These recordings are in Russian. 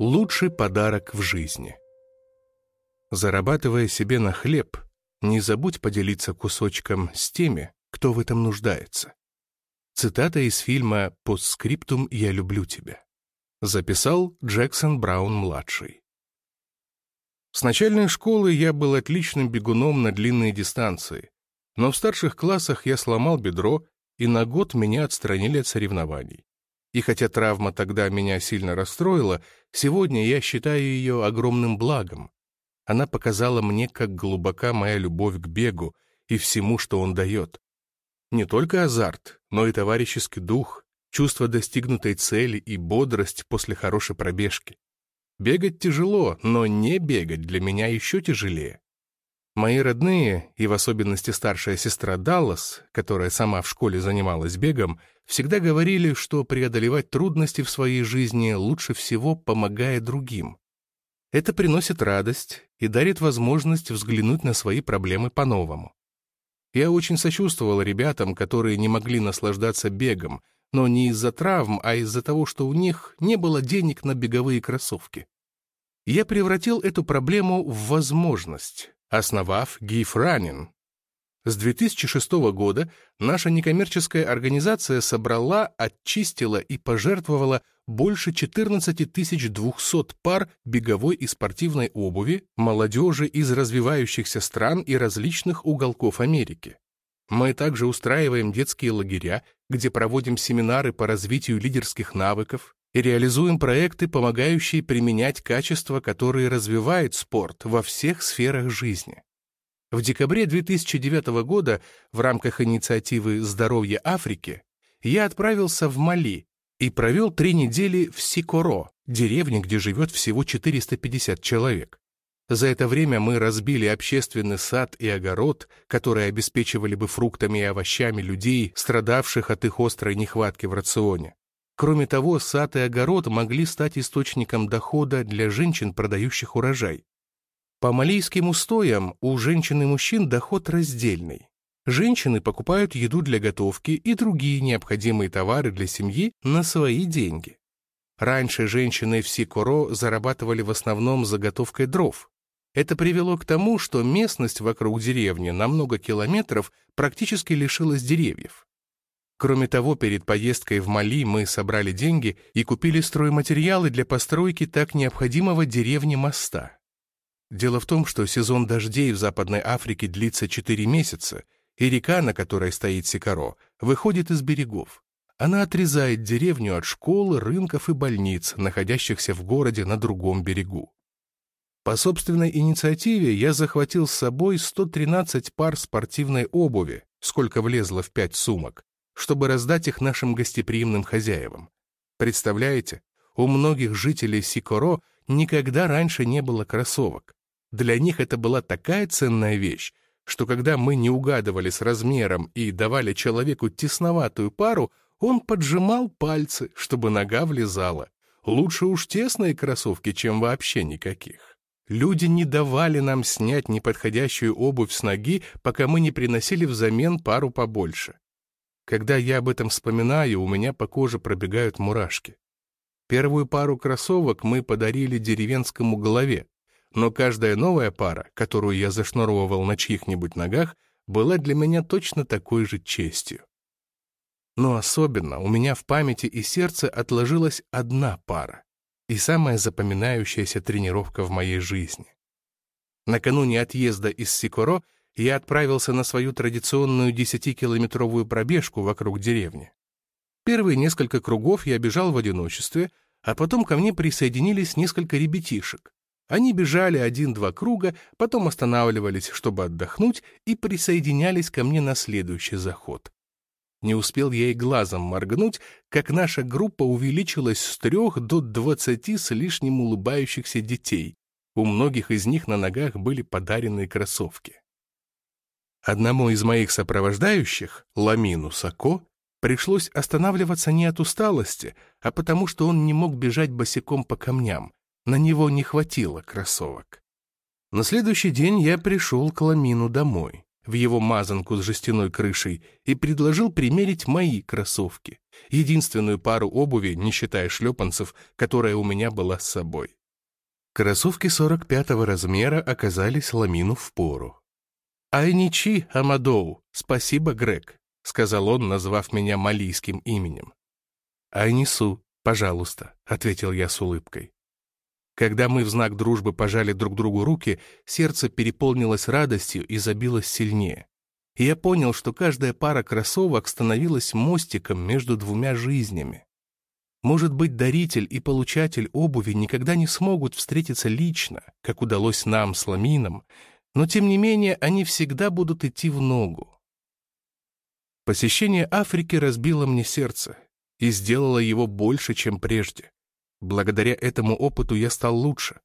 Лучший подарок в жизни. Зарабатывая себе на хлеб, не забудь поделиться кусочком с теми, кто в этом нуждается. Цитата из фильма «Постскриптум Я люблю тебя». Записал Джексон Браун-младший. С начальной школы я был отличным бегуном на длинные дистанции, но в старших классах я сломал бедро, и на год меня отстранили от соревнований. И хотя травма тогда меня сильно расстроила, сегодня я считаю ее огромным благом. Она показала мне, как глубока моя любовь к бегу и всему, что он дает. Не только азарт, но и товарищеский дух, чувство достигнутой цели и бодрость после хорошей пробежки. Бегать тяжело, но не бегать для меня еще тяжелее. Мои родные, и в особенности старшая сестра Даллас, которая сама в школе занималась бегом, всегда говорили, что преодолевать трудности в своей жизни лучше всего помогая другим. Это приносит радость и дарит возможность взглянуть на свои проблемы по-новому. Я очень сочувствовал ребятам, которые не могли наслаждаться бегом, но не из-за травм, а из-за того, что у них не было денег на беговые кроссовки. Я превратил эту проблему в возможность, основав Running. С 2006 года наша некоммерческая организация собрала, очистила и пожертвовала больше 14 200 пар беговой и спортивной обуви молодежи из развивающихся стран и различных уголков Америки. Мы также устраиваем детские лагеря, где проводим семинары по развитию лидерских навыков и реализуем проекты, помогающие применять качества, которые развивают спорт во всех сферах жизни. В декабре 2009 года в рамках инициативы «Здоровье Африки» я отправился в Мали, и провел три недели в Сикоро, деревне, где живет всего 450 человек. За это время мы разбили общественный сад и огород, которые обеспечивали бы фруктами и овощами людей, страдавших от их острой нехватки в рационе. Кроме того, сад и огород могли стать источником дохода для женщин, продающих урожай. По малийским устоям у женщин и мужчин доход раздельный. Женщины покупают еду для готовки и другие необходимые товары для семьи на свои деньги. Раньше женщины в Сикоро зарабатывали в основном заготовкой дров. Это привело к тому, что местность вокруг деревни на много километров практически лишилась деревьев. Кроме того, перед поездкой в Мали мы собрали деньги и купили стройматериалы для постройки так необходимого деревне моста. Дело в том, что сезон дождей в Западной Африке длится 4 месяца, и река, на которой стоит Сикаро, выходит из берегов. Она отрезает деревню от школ, рынков и больниц, находящихся в городе на другом берегу. По собственной инициативе я захватил с собой 113 пар спортивной обуви, сколько влезло в пять сумок, чтобы раздать их нашим гостеприимным хозяевам. Представляете, у многих жителей Сикоро никогда раньше не было кроссовок. Для них это была такая ценная вещь, что когда мы не угадывали с размером и давали человеку тесноватую пару, он поджимал пальцы, чтобы нога влезала. Лучше уж тесные кроссовки, чем вообще никаких. Люди не давали нам снять неподходящую обувь с ноги, пока мы не приносили взамен пару побольше. Когда я об этом вспоминаю, у меня по коже пробегают мурашки. Первую пару кроссовок мы подарили деревенскому голове, но каждая новая пара, которую я зашнуровывал на чьих-нибудь ногах, была для меня точно такой же честью. Но особенно у меня в памяти и сердце отложилась одна пара и самая запоминающаяся тренировка в моей жизни. Накануне отъезда из Сикоро я отправился на свою традиционную 10-километровую пробежку вокруг деревни. Первые несколько кругов я бежал в одиночестве, а потом ко мне присоединились несколько ребятишек. Они бежали один-два круга, потом останавливались, чтобы отдохнуть, и присоединялись ко мне на следующий заход. Не успел я и глазом моргнуть, как наша группа увеличилась с трех до двадцати с лишним улыбающихся детей. У многих из них на ногах были подаренные кроссовки. Одному из моих сопровождающих, Ламину Сако, пришлось останавливаться не от усталости, а потому что он не мог бежать босиком по камням, на него не хватило кроссовок. На следующий день я пришел к Ламину домой. в его мазанку с жестяной крышей и предложил примерить мои кроссовки, единственную пару обуви, не считая шлепанцев, которая у меня была с собой. Кроссовки 45-го размера оказались ламину в пору. «Айничи, Амадоу, спасибо, Грег», — сказал он, назвав меня малийским именем. «Айнису, пожалуйста», — ответил я с улыбкой. Когда мы в знак дружбы пожали друг другу руки, сердце переполнилось радостью и забилось сильнее. И я понял, что каждая пара кроссовок становилась мостиком между двумя жизнями. Может быть, даритель и получатель обуви никогда не смогут встретиться лично, как удалось нам с Ламином, но тем не менее они всегда будут идти в ногу. Посещение Африки разбило мне сердце и сделало его больше, чем прежде. Благодаря этому опыту я стал лучше.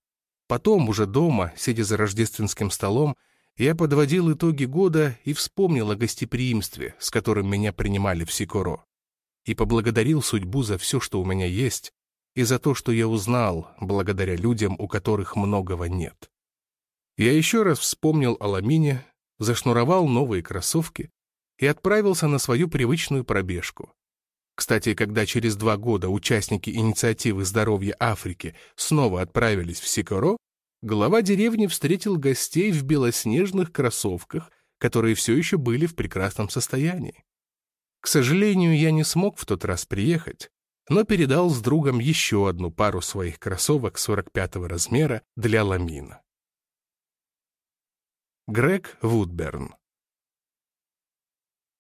Потом, уже дома, сидя за рождественским столом, я подводил итоги года и вспомнил о гостеприимстве, с которым меня принимали в Сикоро. И поблагодарил судьбу за все, что у меня есть, и за то, что я узнал, благодаря людям, у которых многого нет. Я еще раз вспомнил о ламине, зашнуровал новые кроссовки и отправился на свою привычную пробежку. Кстати, когда через два года участники инициативы здоровья Африки снова отправились в Сикоро, глава деревни встретил гостей в белоснежных кроссовках, которые все еще были в прекрасном состоянии. К сожалению, я не смог в тот раз приехать, но передал с другом еще одну пару своих кроссовок 45-го размера для ламина. Грег Вудберн